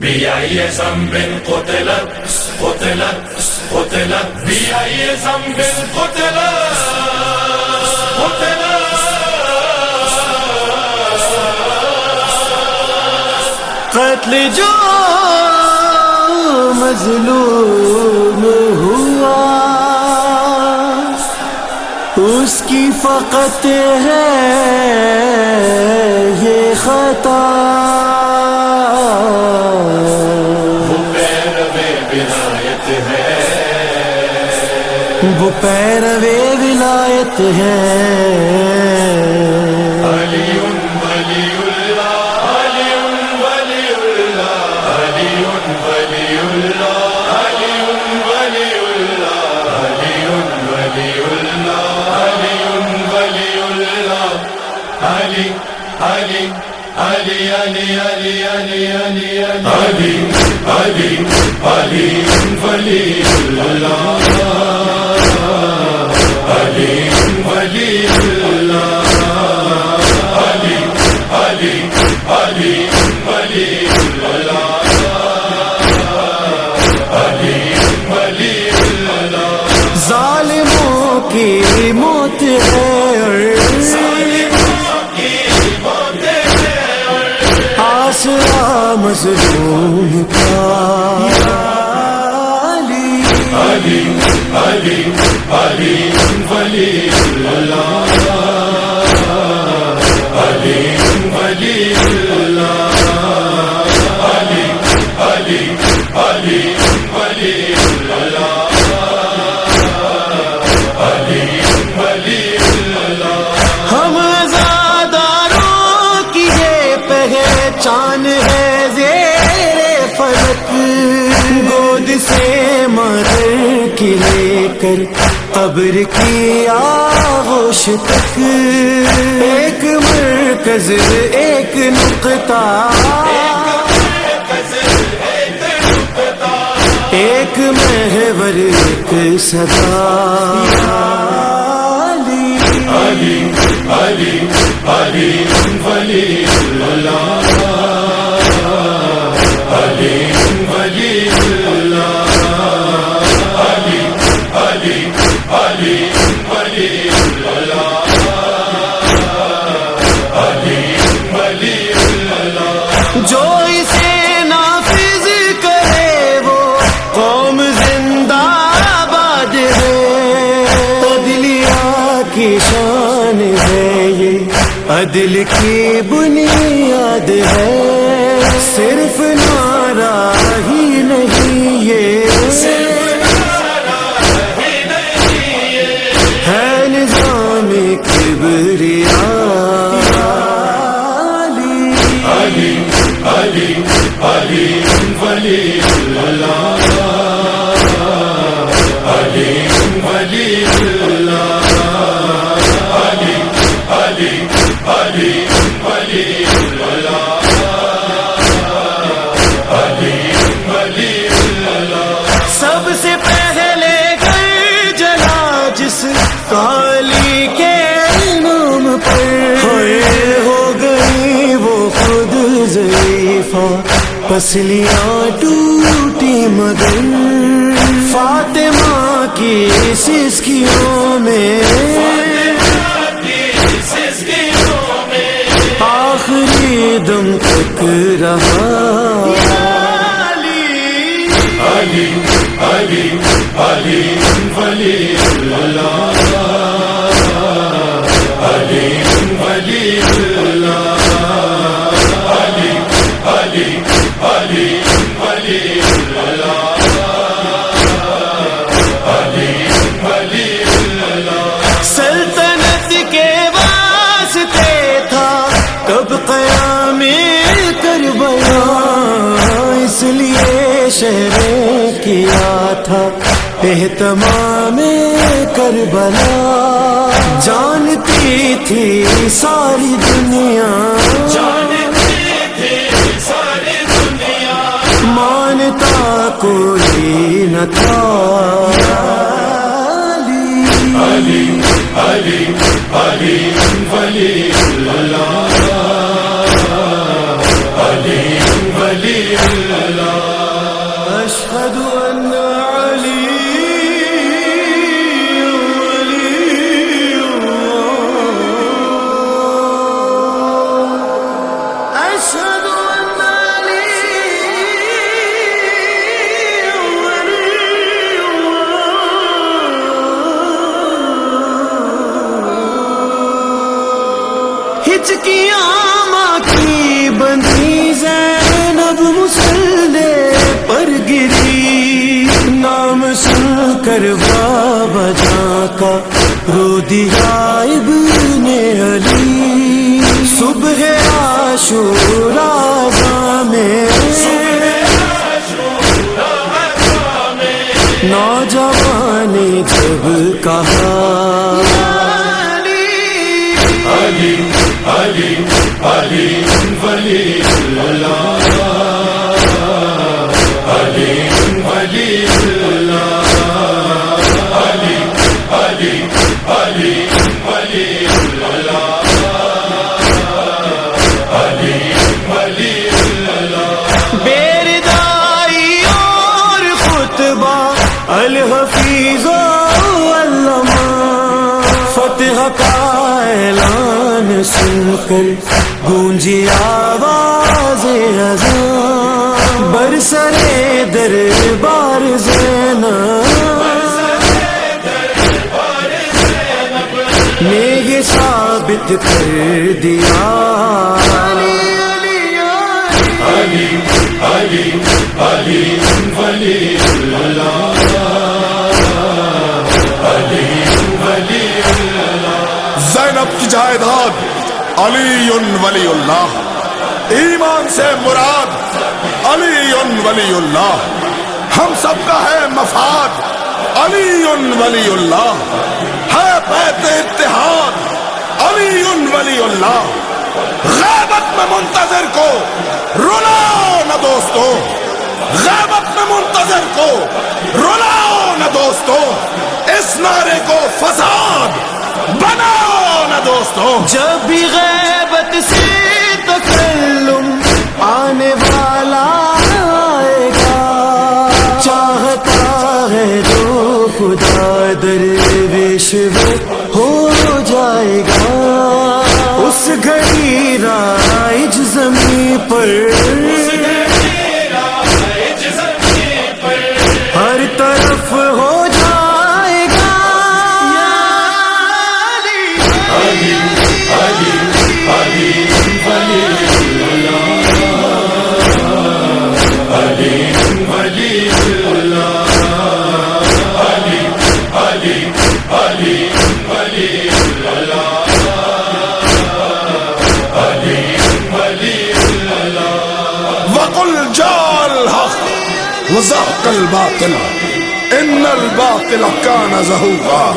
بأي ذنب قتلت قتلت قتلت قتلت قتل جو مظلوم ہوا۔ اس کی فقط ہے یہ خطا۔ وہ پیروے ولایت ہے علی ولی اللہ علی ولی اللہ علی ولی اللہ علی ولی اللہ علی ولی اللہ علی ولی اللہ علی علی علی علی علی علی علی علی. علی علی ولی اللہ. علی ولی اللہ. علی علی علی ولی اللہ. علی ولی اللہ. ظالموں کی موت ہے۔ مظلوم کا۔ علی۔ علی علی علی ولی اللہ۔ علی ولی کر قبر کی آغوش تک ایک مرکز ایک نقطہ ایک محور ایک صدا علی علی علی علی یہ عدل کی بنیاد ہے، صرف نعرہ ہی نہیں یہ۔ ہے نظام کبریا۔ علی علی علی علی، ولی اللہ۔ سب سے پہلے گھر جلا جس کالی کے نام پر۔ ہوئے ہو گئی وہ خود ضعیفہ۔ پسلیاں ٹوٹی مگر۔ فاطمہ کی سسکیوں میں۔ آخری دم تک رہا علی علی علی ولی اللہ علی ولی اللہ علی علی علی ولی شہر کیا تھا اہتمام کربلا۔ جانتی تھی ساری دنیا۔ ساری دنیا۔ مانتا کوئی نہ تھا۔ علی۔ علی علی علی ولی اللہ۔ ہچکیاں ماں کی بندی زینب مسلے پر گری، نام سن کر بابا جا کا رو دیا ابن علی۔ صبح عاشورا میں نوجوان نے جب کہا علی علی ولی اللہ۔ علی ولی اللہ۔ علی علی علی ولی اللہ۔ فتح کا اعلان سن کر گونجی آواز اذان برسر دربار زینب نے یہ ثابت کر دیا علی علی علی ولی اللہ علی جائیداد علی ولی اللہ ایمان سے مراد علی ولی اللہ ہم سب کا ہے مفاد علی ولی اللہ ہے بیت اتحاد علی ولی اللہ غیبت میں منتظر کو رلاؤ نہ دوستو۔ غیبت میں منتظر کو رلاؤ نہ دوستو۔ اس نعرے کو فساد بناؤ نہ دوستو! جب بھی غیبت سے تکلم آنے والا آئے گا، چاہتا ہے جو خدا درویش وہ ہو جائے گا۔ اس گھڑی رائج زمین پر وقل جاء الحق وزهق الباطل ان الباطل كان زهوقا.